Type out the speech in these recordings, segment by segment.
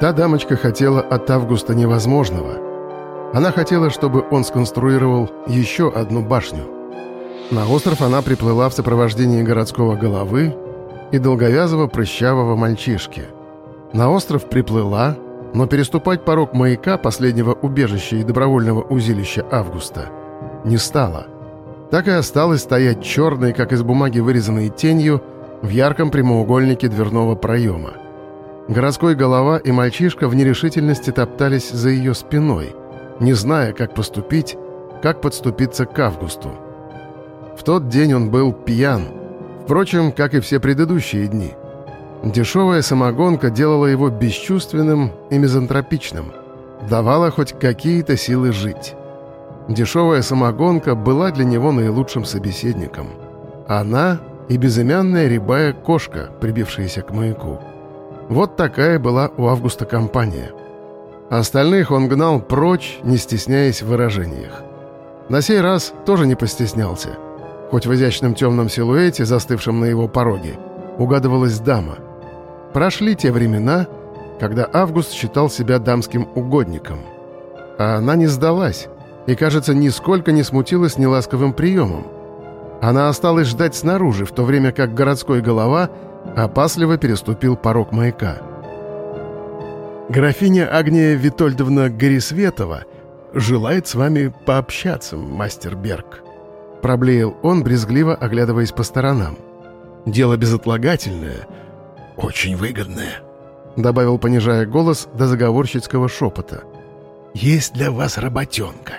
Та дамочка хотела от Августа невозможного. Она хотела, чтобы он сконструировал еще одну башню. На остров она приплыла в сопровождении городского головы и долговязого прыщавого мальчишки. На остров приплыла, но переступать порог маяка, последнего убежища и добровольного узилища Августа, не стала. Так и осталась стоять черной, как из бумаги вырезанной тенью, в ярком прямоугольнике дверного проема. Городской голова и мальчишка в нерешительности топтались за ее спиной, не зная, как поступить, как подступиться к Августу. В тот день он был пьян, впрочем, как и все предыдущие дни. Дешевая самогонка делала его бесчувственным и мизантропичным, давала хоть какие-то силы жить. Дешевая самогонка была для него наилучшим собеседником. Она и безымянная рябая кошка, прибившаяся к маяку. Вот такая была у Августа компания. Остальных он гнал прочь, не стесняясь в выражениях. На сей раз тоже не постеснялся. Хоть в изящном темном силуэте, застывшем на его пороге, угадывалась дама. Прошли те времена, когда Август считал себя дамским угодником. А она не сдалась и, кажется, нисколько не смутилась неласковым приемом. Она осталась ждать снаружи, в то время как городской голова — опасливо переступил порог маяка. «Графиня Агния Витольдовна Горисветова желает с вами пообщаться, мастер Берг», — проблеял он, брезгливо оглядываясь по сторонам. «Дело безотлагательное, очень выгодное», — добавил, понижая голос до заговорщицкого шепота. «Есть для вас работенка».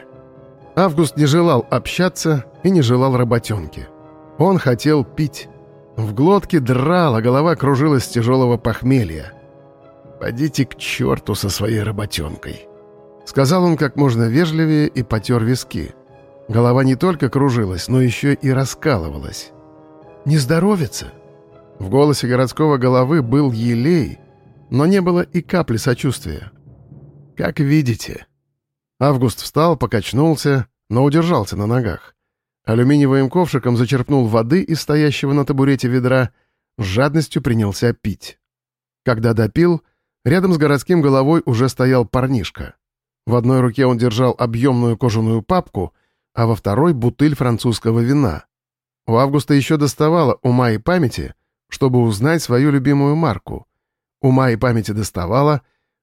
Август не желал общаться и не желал работенки. Он хотел пить. В глотке драла, голова кружилась с тяжелого похмелья. «Пойдите к черту со своей работенкой», — сказал он как можно вежливее и потер виски. Голова не только кружилась, но еще и раскалывалась. «Не здоровится?» В голосе городского головы был елей, но не было и капли сочувствия. «Как видите». Август встал, покачнулся, но удержался на ногах. Алюминиевым ковшиком зачерпнул воды из стоящего на табурете ведра, с жадностью принялся пить. Когда допил, рядом с городским головой уже стоял парнишка. В одной руке он держал объемную кожаную папку, а во второй — бутыль французского вина. У Августа еще доставало ума и памяти, чтобы узнать свою любимую марку. Ума и памяти доставало,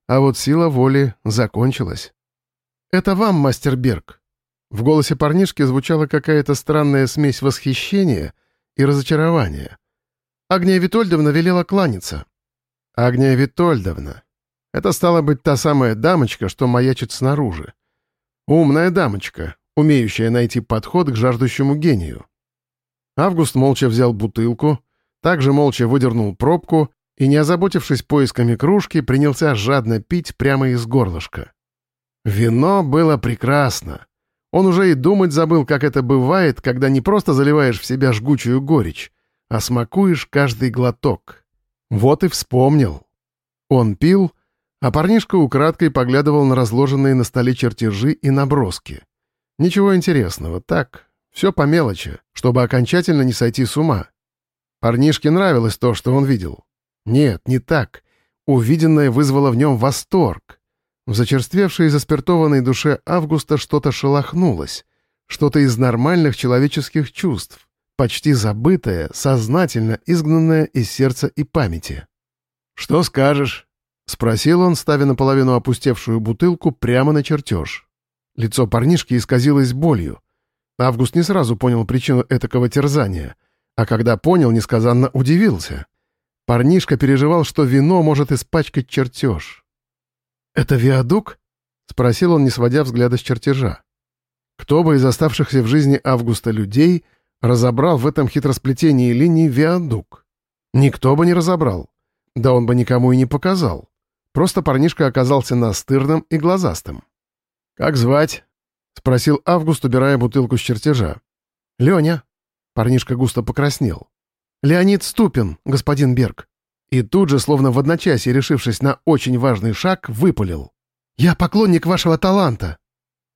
а вот сила воли закончилась. «Это вам, мастер Берг», в голосе парнишки звучала какая-то странная смесь восхищения и разочарования. Агния Витольдовна велела кланяться. Агния Витольдовна. Это стала быть та самая дамочка, что маячит снаружи. Умная дамочка, умеющая найти подход к жаждущему гению. Август молча взял бутылку, также молча выдернул пробку и, не озаботившись поисками кружки, принялся жадно пить прямо из горлышка. Вино было прекрасно. Он уже и думать забыл, как это бывает, когда не просто заливаешь в себя жгучую горечь, а смакуешь каждый глоток. Вот и вспомнил. Он пил, а парнишка украдкой поглядывал на разложенные на столе чертежи и наброски. Ничего интересного, так, все по мелочи, чтобы окончательно не сойти с ума. Парнишке нравилось то, что он видел. Нет, не так. Увиденное вызвало в нем восторг. В зачерствевшей и заспиртованной душе Августа что-то шелохнулось, что-то из нормальных человеческих чувств, почти забытое, сознательно изгнанное из сердца и памяти. «Что скажешь?» — спросил он, ставя наполовину опустевшую бутылку прямо на чертеж. Лицо парнишки исказилось болью. Август не сразу понял причину этакого терзания, а когда понял, несказанно удивился. Парнишка переживал, что вино может испачкать чертеж. «Это виадук?» — спросил он, не сводя взгляда с чертежа. Кто бы из оставшихся в жизни Августа людей разобрал в этом хитросплетении линий виадук? Никто бы не разобрал. Да он бы никому и не показал. Просто парнишка оказался настырным и глазастым. «Как звать?» — спросил Август, убирая бутылку с чертежа. «Леня». Парнишка густо покраснел. «Леонид Ступин, господин Берг». И тут же, словно в одночасье решившись на очень важный шаг, выпалил. «Я поклонник вашего таланта!»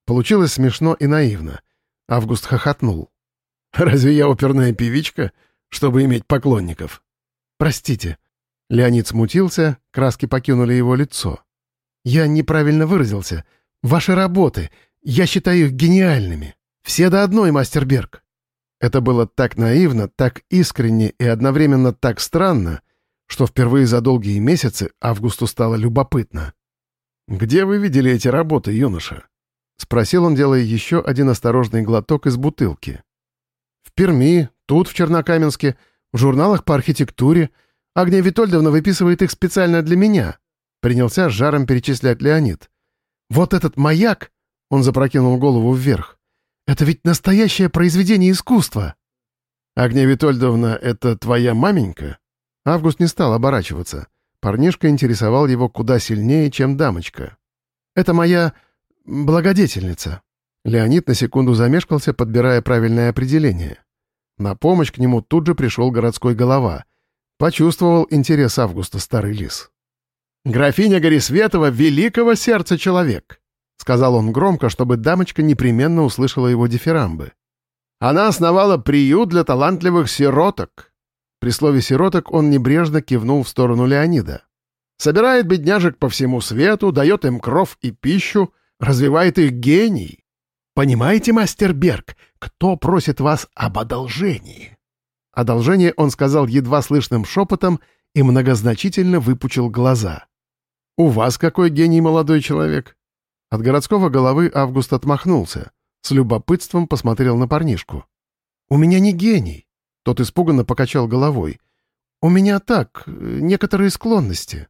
Получилось смешно и наивно. Август хохотнул. «Разве я оперная певичка, чтобы иметь поклонников?» «Простите». Леонид смутился, краски покинули его лицо. Я неправильно выразился. Ваши работы. Я считаю их гениальными. Все до одной, мастер Берг». Это было так наивно, так искренне и одновременно так странно, что впервые за долгие месяцы Августу стало любопытно. «Где вы видели эти работы, юноша?» — спросил он, делая еще один осторожный глоток из бутылки. «В Перми, тут, в Чернокаменске, в журналах по архитектуре. Агния Витольдовна выписывает их специально для меня», — принялся с жаром перечислять Леонид. «Вот этот маяк!» — он запрокинул голову вверх. Это ведь настоящее произведение искусства!» «Агния Витольдовна, это твоя маменька?» Август не стал оборачиваться. Парнишка интересовал его куда сильнее, чем дамочка. «Это моя... благодетельница». Леонид на секунду замешкался, подбирая правильное определение. На помощь к нему тут же пришел городской голова. Почувствовал интерес Августа старый лис. «Графиня Горисветова — великого сердца человек!» — сказал он громко, чтобы дамочка непременно услышала его дифирамбы. «Она основала приют для талантливых сироток». При слове «сироток» он небрежно кивнул в сторону Леонида. «Собирает бедняжек по всему свету, дает им кров и пищу, развивает их гений. Понимаете, мастер Берг, кто просит вас об одолжении?» Одолжение он сказал едва слышным шепотом и многозначительно выпучил глаза. «У вас какой гений, молодой человек?» От городского головы Август отмахнулся. С любопытством посмотрел на парнишку. «У меня не гений!» Тот испуганно покачал головой. «У меня так, некоторые склонности».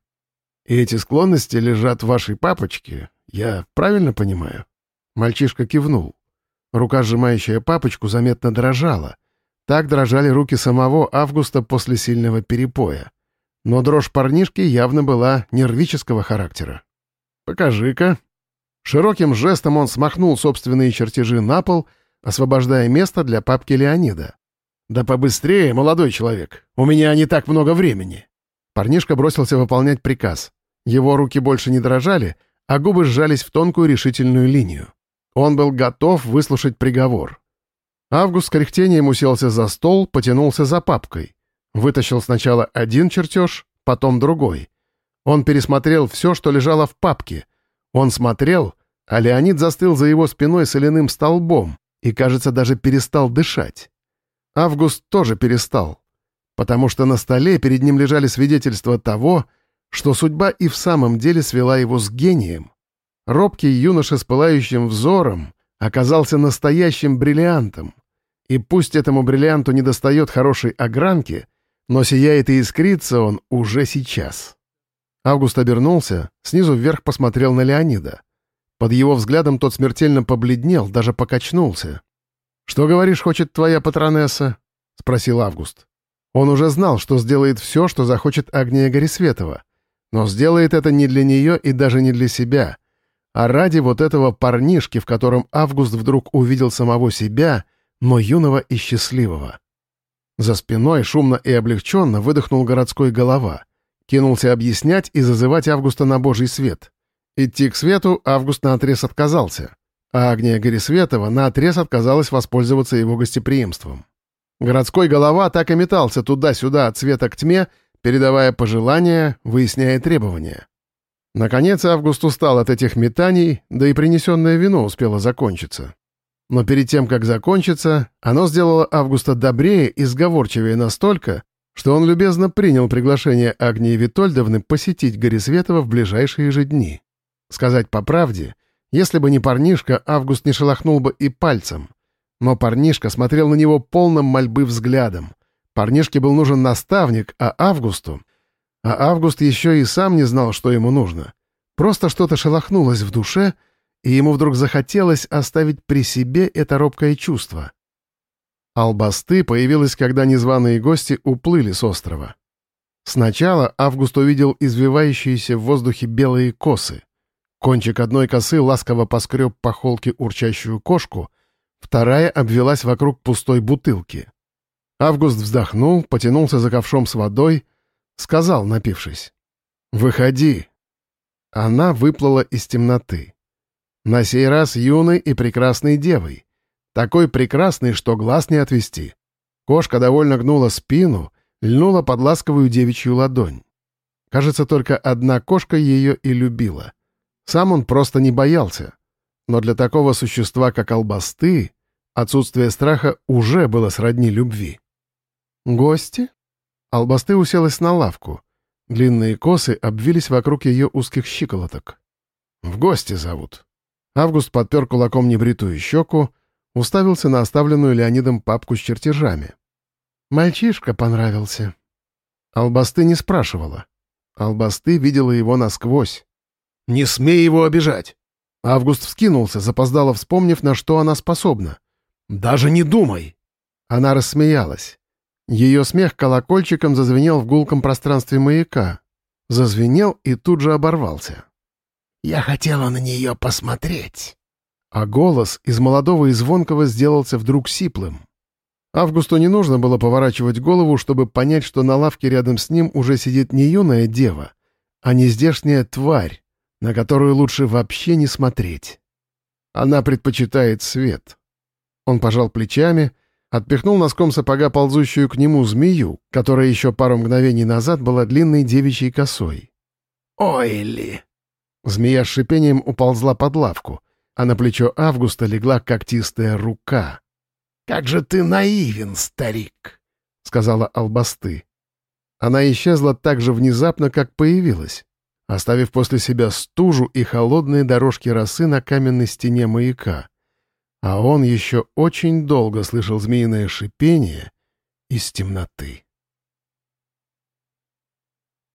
«И эти склонности лежат в вашей папочке, я правильно понимаю?» Мальчишка кивнул. Рука, сжимающая папочку, заметно дрожала. Так дрожали руки самого Августа после сильного перепоя. Но дрожь парнишки явно была нервического характера. «Покажи-ка», Широким жестом он смахнул собственные чертежи на пол, освобождая место для папки Леонида. «Да побыстрее, молодой человек! У меня не так много времени!» Парнишка бросился выполнять приказ. Его руки больше не дрожали, а губы сжались в тонкую решительную линию. Он был готов выслушать приговор. Август с кряхтением уселся за стол, потянулся за папкой. Вытащил сначала один чертеж, потом другой. Он пересмотрел все, что лежало в папке, он смотрел, а Леонид застыл за его спиной соляным столбом и, кажется, даже перестал дышать. Август тоже перестал, потому что на столе перед ним лежали свидетельства того, что судьба и в самом деле свела его с гением. Робкий юноша с пылающим взором оказался настоящим бриллиантом. И пусть этому бриллианту недостает хорошей огранки, но сияет и искрится он уже сейчас. Август обернулся, снизу вверх посмотрел на Леонида. Под его взглядом тот смертельно побледнел, даже покачнулся. «Что, говоришь, хочет твоя патронесса?» — спросил Август. Он уже знал, что сделает все, что захочет Агния Горисветова. Но сделает это не для нее и даже не для себя, а ради вот этого парнишки, в котором Август вдруг увидел самого себя, но юного и счастливого. За спиной шумно и облегченно выдохнул городской голова — Кинулся объяснять и зазывать Августа на божий свет. Идти к свету Август наотрез отказался, а Агния Горисветова наотрез отказалась воспользоваться его гостеприимством. Городской голова так и метался туда-сюда от света к тьме, передавая пожелания, выясняя требования. Наконец Август устал от этих метаний, да и принесенное вино успело закончиться. Но перед тем, как закончиться, оно сделало Августа добрее и сговорчивее настолько, что он любезно принял приглашение Агнии Витольдовны посетить Горисветова в ближайшие же дни. Сказать по правде, если бы не парнишка, Август не шелохнул бы и пальцем. Но парнишка смотрел на него полным мольбы взглядом. Парнишке был нужен наставник, а Августу... А Август еще и сам не знал, что ему нужно. Просто что-то шелохнулось в душе, и ему вдруг захотелось оставить при себе это робкое чувство. Албасты появилась, когда незваные гости уплыли с острова. Сначала Август увидел извивающиеся в воздухе белые косы. Кончик одной косы ласково поскреб по холке урчащую кошку, вторая обвелась вокруг пустой бутылки. Август вздохнул, потянулся за ковшом с водой, сказал, напившись, «Выходи». Она выплыла из темноты. На сей раз юной и прекрасной девой — такой прекрасный, что глаз не отвести. Кошка довольно гнула спину, льнула под ласковую девичью ладонь. Кажется, только одна кошка ее и любила. Сам он просто не боялся. Но для такого существа, как Албасты, отсутствие страха уже было сродни любви. «Гости?» Албасты уселась на лавку. Длинные косы обвились вокруг ее узких щиколоток. «В гости зовут». Август подпер кулаком небритую щеку, уставился на оставленную Леонидом папку с чертежами. «Мальчишка понравился». Албасты не спрашивала. Албасты видела его насквозь. «Не смей его обижать!» Август вскинулся, запоздало вспомнив, на что она способна. «Даже не думай!» Она рассмеялась. Ее смех колокольчиком зазвенел в гулком пространстве маяка. Зазвенел и тут же оборвался. «Я хотела на нее посмотреть». А голос из молодого и звонкого сделался вдруг сиплым. Августу не нужно было поворачивать голову, чтобы понять, что на лавке рядом с ним уже сидит не юная дева, а нездешняя тварь, на которую лучше вообще не смотреть. Она предпочитает свет. Он пожал плечами, отпихнул носком сапога ползущую к нему змею, которая еще пару мгновений назад была длинной девичьей косой. «Ой ли!» Змея с шипением уползла под лавку, а на плечо Августа легла когтистая рука. «Как же ты наивен, старик!» — сказала Албасты. Она исчезла так же внезапно, как появилась, оставив после себя стужу и холодные дорожки росы на каменной стене маяка. А он еще очень долго слышал змеиное шипение из темноты.